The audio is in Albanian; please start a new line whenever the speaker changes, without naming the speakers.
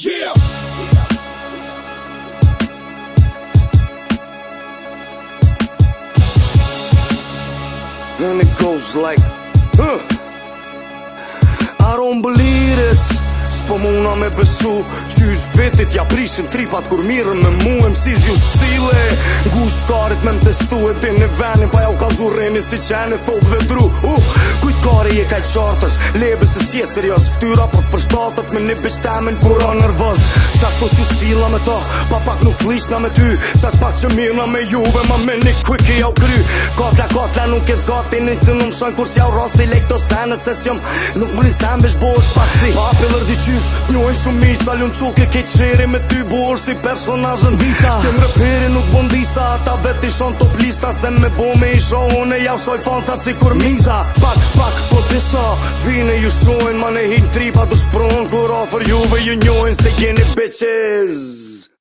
Yeah.
And it goes like, huh. I don't believe this. Spomena me besu shtys vetit Ja prishin tripat kur mirën me muem si zju sile Gust karit me më testu e ti në venin Pa ja u ka zureni si qeni thot dhe dru uh, Kujt kare je ka qartësh Lebe se si e jo, serios Ftyra po të përshtatët me një bështemin kura nërvës Qashtu që sila me ta Pa pak nuk flishna me ty Qas pas që mirna me juve Ma me një kujki ja u kry Katla, katla nuk e zgati Një si në shën kur si ja u rasi Lek të sene se si jom Nuk më lisem vish bo është pak si Papi lër dishysh Njojnë shumë misa Ljumë qukë keqëri me ty Bo është si personajën vita Shtem rëpiri nuk bondisa Ata dhe ti shon top lista Se me bo me isho une ja shoj fanca si kur miza Pak, pak, po disa Vine ju shojn, ma ne hin tripa Du shpron kur afer juve ju njojn Se jeni bitches